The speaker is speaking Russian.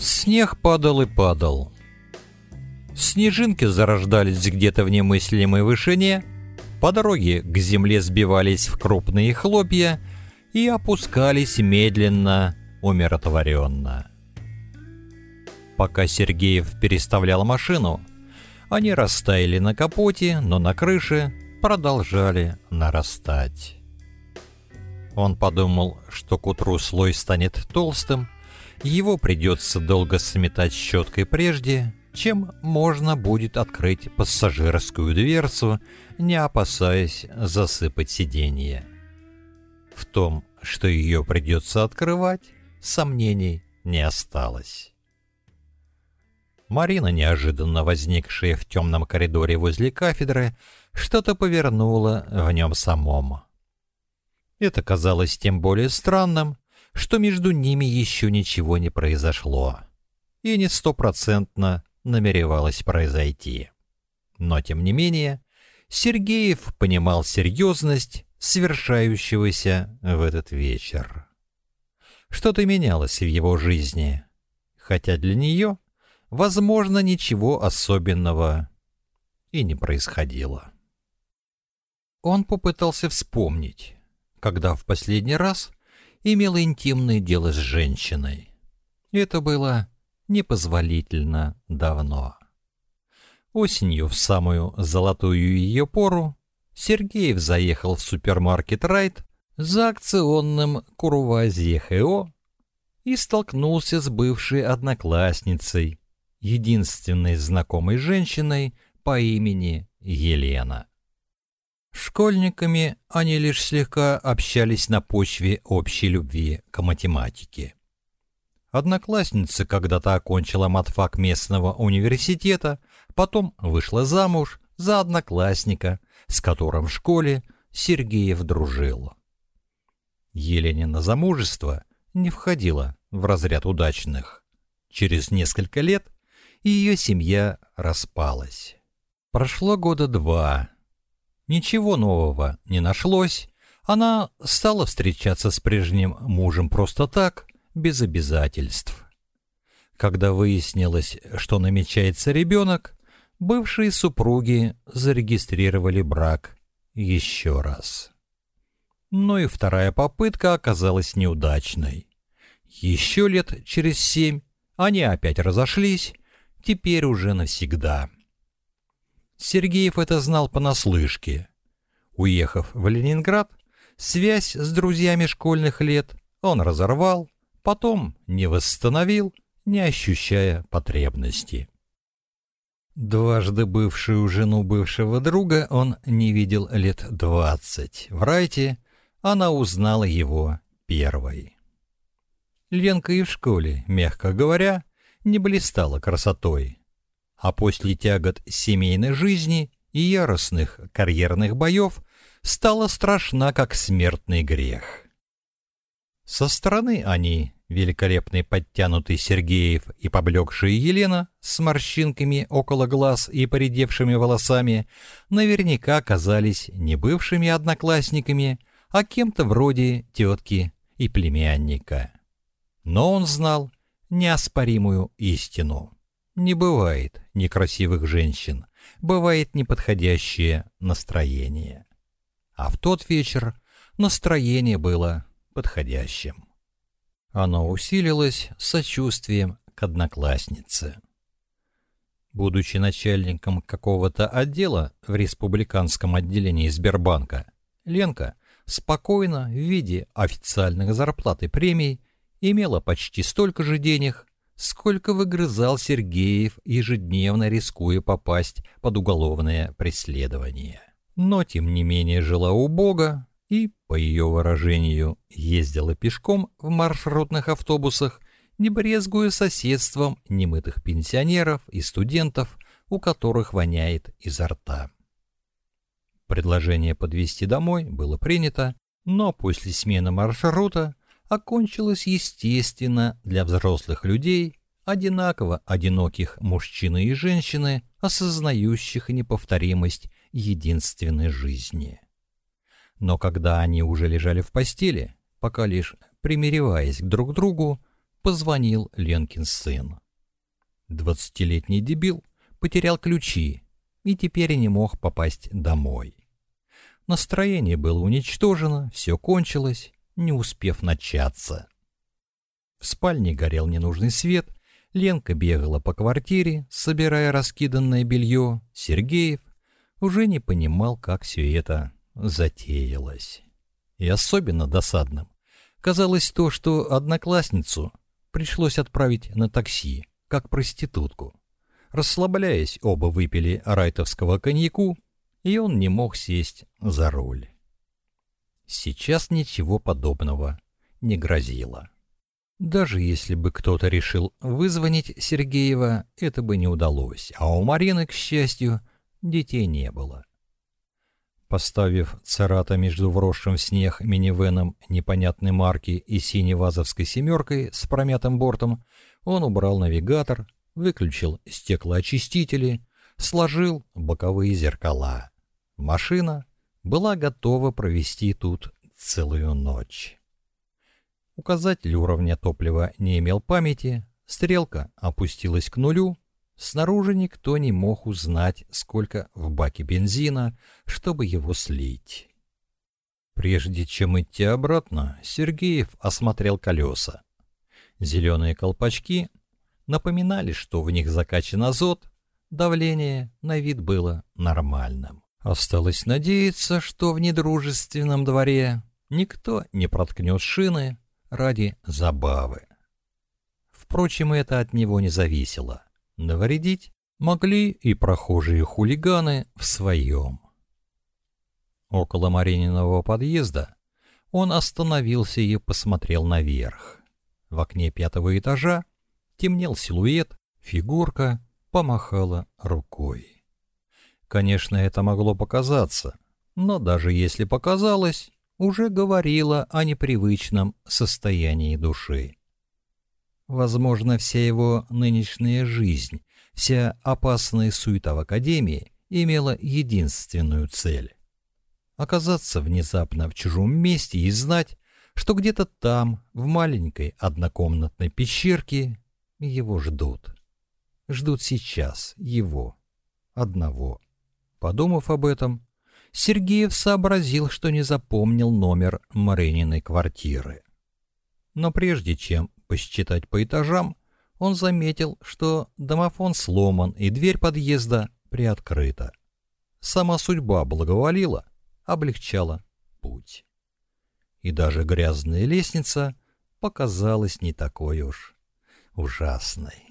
Снег падал и падал. Снежинки зарождались где-то в немыслимой вышине, по дороге к земле сбивались в крупные хлопья и опускались медленно, умиротворенно. Пока Сергеев переставлял машину, они растаяли на капоте, но на крыше продолжали нарастать. Он подумал, что к утру слой станет толстым, его придется долго сметать щеткой прежде, чем можно будет открыть пассажирскую дверцу, не опасаясь засыпать сиденье. В том, что ее придется открывать, сомнений не осталось. Марина, неожиданно возникшая в темном коридоре возле кафедры, что-то повернула в нем самому. Это казалось тем более странным, что между ними еще ничего не произошло и не стопроцентно намеревалось произойти. Но, тем не менее, Сергеев понимал серьезность свершающегося в этот вечер. Что-то менялось в его жизни, хотя для нее, возможно, ничего особенного и не происходило. Он попытался вспомнить, когда в последний раз имел интимные дела с женщиной. Это было непозволительно давно. Осенью, в самую золотую ее пору, Сергеев заехал в супермаркет «Райт» за акционным «Курувазе ХО» и столкнулся с бывшей одноклассницей, единственной знакомой женщиной по имени Елена. Школьниками они лишь слегка общались на почве общей любви к математике. Одноклассница когда-то окончила матфак местного университета, потом вышла замуж за одноклассника, с которым в школе Сергеев дружил. Елене на замужество не входило в разряд удачных. Через несколько лет ее семья распалась. Прошло года два, Ничего нового не нашлось. Она стала встречаться с прежним мужем просто так, без обязательств. Когда выяснилось, что намечается ребенок, бывшие супруги зарегистрировали брак еще раз. Но и вторая попытка оказалась неудачной. Еще лет через семь они опять разошлись, теперь уже навсегда. Сергеев это знал понаслышке. Уехав в Ленинград, связь с друзьями школьных лет он разорвал, потом не восстановил, не ощущая потребности. Дважды бывшую жену бывшего друга он не видел лет двадцать. В райте она узнала его первой. Ленка и в школе, мягко говоря, не блистала красотой а после тягот семейной жизни и яростных карьерных боев стала страшна, как смертный грех. Со стороны они, великолепный подтянутый Сергеев и поблекшая Елена, с морщинками около глаз и поредевшими волосами, наверняка оказались не бывшими одноклассниками, а кем-то вроде тетки и племянника. Но он знал неоспоримую истину. Не бывает некрасивых женщин, бывает неподходящее настроение. А в тот вечер настроение было подходящим. Оно усилилось сочувствием к однокласснице. Будучи начальником какого-то отдела в республиканском отделении Сбербанка, Ленка спокойно в виде официальных зарплат и премий имела почти столько же денег, сколько выгрызал Сергеев, ежедневно рискуя попасть под уголовное преследование. Но, тем не менее, жила у Бога и, по ее выражению, ездила пешком в маршрутных автобусах, не брезгуя соседством немытых пенсионеров и студентов, у которых воняет изо рта. Предложение подвести домой было принято, но после смены маршрута окончилась, естественно, для взрослых людей одинаково одиноких мужчины и женщины, осознающих неповторимость единственной жизни. Но когда они уже лежали в постели, пока лишь примиреваясь друг к другу, позвонил Ленкин сын. Двадцатилетний дебил потерял ключи и теперь не мог попасть домой. Настроение было уничтожено, все кончилось, не успев начаться. В спальне горел ненужный свет, Ленка бегала по квартире, собирая раскиданное белье, Сергеев уже не понимал, как все это затеялось. И особенно досадным казалось то, что одноклассницу пришлось отправить на такси, как проститутку. Расслабляясь, оба выпили райтовского коньяку, и он не мог сесть за руль. Сейчас ничего подобного не грозило. Даже если бы кто-то решил вызвонить Сергеева, это бы не удалось, а у Марины, к счастью, детей не было. Поставив царата между вросшим в снег минивеном непонятной марки и синей вазовской «семеркой» с промятым бортом, он убрал навигатор, выключил стеклоочистители, сложил боковые зеркала. Машина была готова провести тут целую ночь. Указатель уровня топлива не имел памяти, стрелка опустилась к нулю, снаружи никто не мог узнать, сколько в баке бензина, чтобы его слить. Прежде чем идти обратно, Сергеев осмотрел колеса. Зеленые колпачки напоминали, что в них закачан азот, давление на вид было нормальным. Осталось надеяться, что в недружественном дворе никто не проткнет шины ради забавы. Впрочем, это от него не зависело. Навредить могли и прохожие хулиганы в своем. Около Марининого подъезда он остановился и посмотрел наверх. В окне пятого этажа темнел силуэт, фигурка помахала рукой. Конечно, это могло показаться, но даже если показалось, уже говорило о непривычном состоянии души. Возможно, вся его нынешняя жизнь, вся опасная суета в Академии имела единственную цель — оказаться внезапно в чужом месте и знать, что где-то там, в маленькой однокомнатной пещерке, его ждут. Ждут сейчас его, одного. Подумав об этом, Сергеев сообразил, что не запомнил номер Марениной квартиры. Но прежде чем посчитать по этажам, он заметил, что домофон сломан и дверь подъезда приоткрыта. Сама судьба благоволила, облегчала путь. И даже грязная лестница показалась не такой уж ужасной.